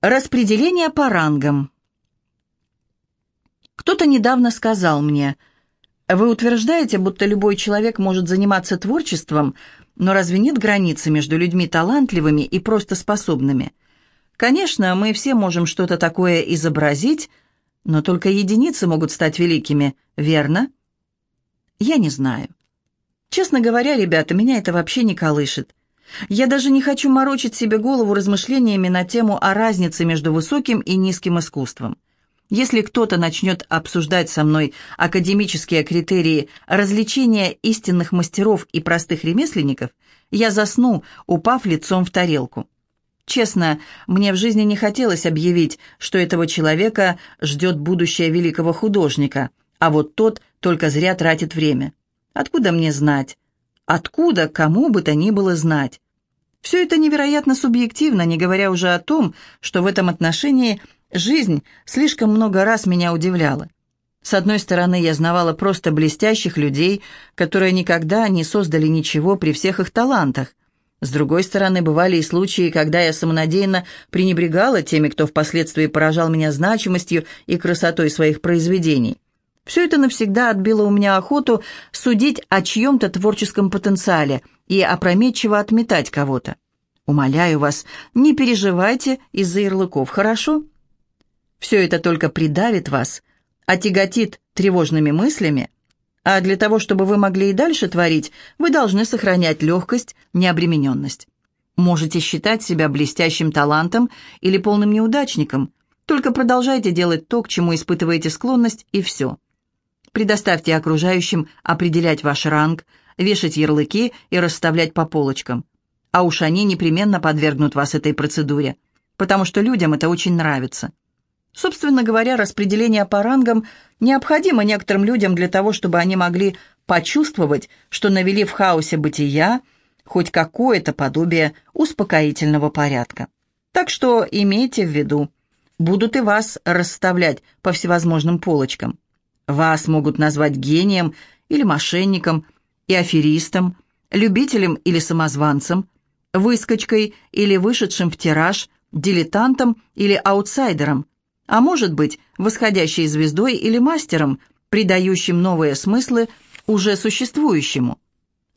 Распределение по рангам. Кто-то недавно сказал мне, «Вы утверждаете, будто любой человек может заниматься творчеством, но разве нет границы между людьми талантливыми и просто способными? Конечно, мы все можем что-то такое изобразить, но только единицы могут стать великими, верно?» Я не знаю. Честно говоря, ребята, меня это вообще не колышет. Я даже не хочу морочить себе голову размышлениями на тему о разнице между высоким и низким искусством. Если кто-то начнет обсуждать со мной академические критерии развлечения истинных мастеров и простых ремесленников, я засну, упав лицом в тарелку. Честно, мне в жизни не хотелось объявить, что этого человека ждет будущее великого художника, а вот тот только зря тратит время. Откуда мне знать? Откуда кому бы то ни было знать? Все это невероятно субъективно, не говоря уже о том, что в этом отношении жизнь слишком много раз меня удивляла. С одной стороны, я знавала просто блестящих людей, которые никогда не создали ничего при всех их талантах. С другой стороны, бывали и случаи, когда я самонадеянно пренебрегала теми, кто впоследствии поражал меня значимостью и красотой своих произведений. Все это навсегда отбило у меня охоту судить о чьем-то творческом потенциале и опрометчиво отметать кого-то. Умоляю вас, не переживайте из-за ярлыков, хорошо? Все это только придавит вас, отяготит тревожными мыслями, а для того, чтобы вы могли и дальше творить, вы должны сохранять легкость, необремененность. Можете считать себя блестящим талантом или полным неудачником, только продолжайте делать то, к чему испытываете склонность, и все. Предоставьте окружающим определять ваш ранг, вешать ярлыки и расставлять по полочкам. А уж они непременно подвергнут вас этой процедуре, потому что людям это очень нравится. Собственно говоря, распределение по рангам необходимо некоторым людям для того, чтобы они могли почувствовать, что навели в хаосе бытия хоть какое-то подобие успокоительного порядка. Так что имейте в виду, будут и вас расставлять по всевозможным полочкам. Вас могут назвать гением или мошенником и аферистом, любителем или самозванцем, выскочкой или вышедшим в тираж, дилетантом или аутсайдером, а может быть, восходящей звездой или мастером, придающим новые смыслы уже существующему.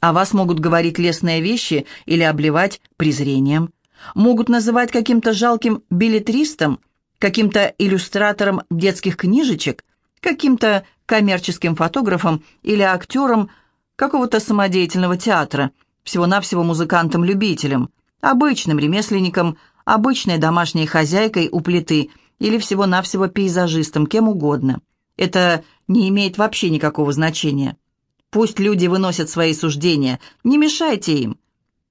О вас могут говорить лестные вещи или обливать презрением. Могут называть каким-то жалким билетристом, каким-то иллюстратором детских книжечек, каким-то коммерческим фотографом или актером какого-то самодеятельного театра, всего-навсего музыкантом-любителем, обычным ремесленником, обычной домашней хозяйкой у плиты или всего-навсего пейзажистом, кем угодно. Это не имеет вообще никакого значения. Пусть люди выносят свои суждения, не мешайте им.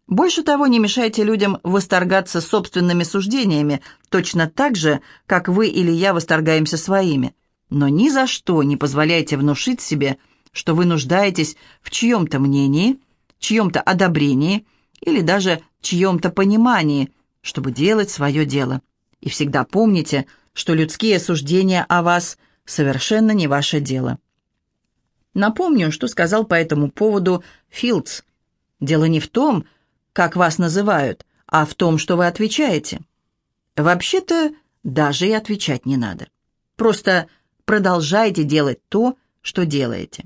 Больше того, не мешайте людям восторгаться собственными суждениями, точно так же, как вы или я восторгаемся своими. Но ни за что не позволяйте внушить себе, что вы нуждаетесь в чьем-то мнении, чьем-то одобрении или даже чьем-то понимании, чтобы делать свое дело. И всегда помните, что людские суждения о вас совершенно не ваше дело. Напомню, что сказал по этому поводу Филдс. Дело не в том, как вас называют, а в том, что вы отвечаете. Вообще-то даже и отвечать не надо. Просто Продолжайте делать то, что делаете.